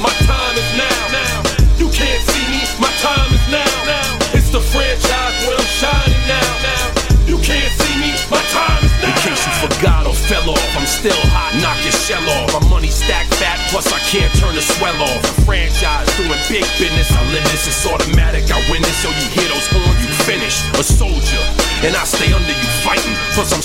my time is now. now. You can't see me, my time is now. now. It's the franchise where I'm shining now. now. You can't see me, my time is now. In case you forgot or fell off, I'm still hot, knock your shell off. My money stacked fat, plus I can't turn the swell off. The franchise doing big business, I live this, it's automatic. I win this, so you hear those horns, you finish. A soldier, and I stay under you fighting, plus I'm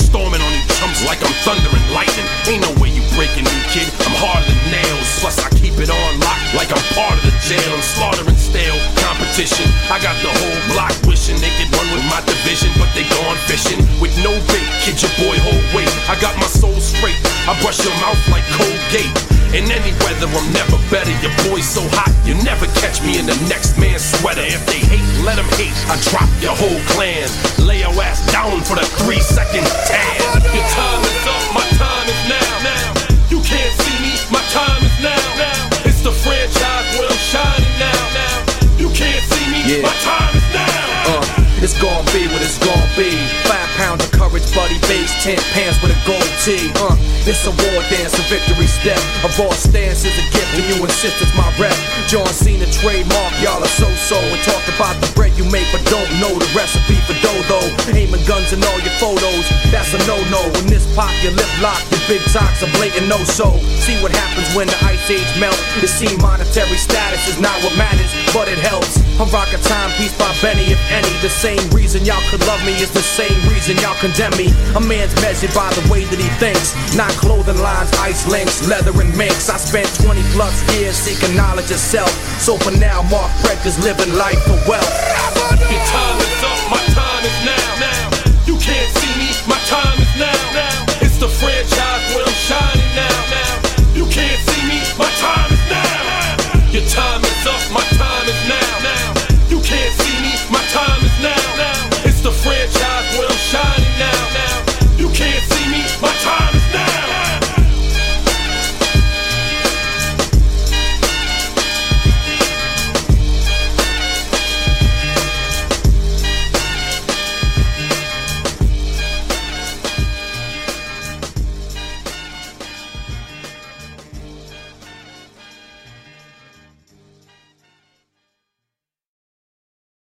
competition. I got the whole block wishing they could run with my division, but they gone fishing with no bait. Kid your boy hold weight. I got my soul straight. I brush your mouth like Colgate. In any weather, I'm never better. Your boy's so hot, you never catch me in the next man's sweater. If they hate, let them hate. I drop your whole clan. Lay your ass down for the three second tan. Your time is up, my time is now. now. You can't see me, my time is now. now. It's the franchise it's gonna be what it's gonna be. Five pounds of courage, buddy base, ten pants with a gold tee. Uh, it's a war dance, a victory step. A raw stance is a gift, and you insist it's my rep. John Cena Trademarc, y'all are so-so. And talk about the bread you make, but don't know the recipe for dough dodo. Aiming guns in all your photos, that's a no-no. When this pop, your lip lock, your big talks are blatant no-so. See what happens when the ice age melt. It seem monetary status is not what matters, but it helps. I'm rocking timepiece by Benny, if any. The same reason y'all could love me is the same reason y'all condemn me. A man's measured by the way that he thinks, not clothing lines, ice links, leather and mix. I spent 20 plus years seeking knowledge of self. So for now, Marc Predka's living life for wealth. Your time is up, my time is now. now. You can't see me, my time is now. now. It's the franchise where I'm shining now. now. You can't see me, my time is now. Your time is up, my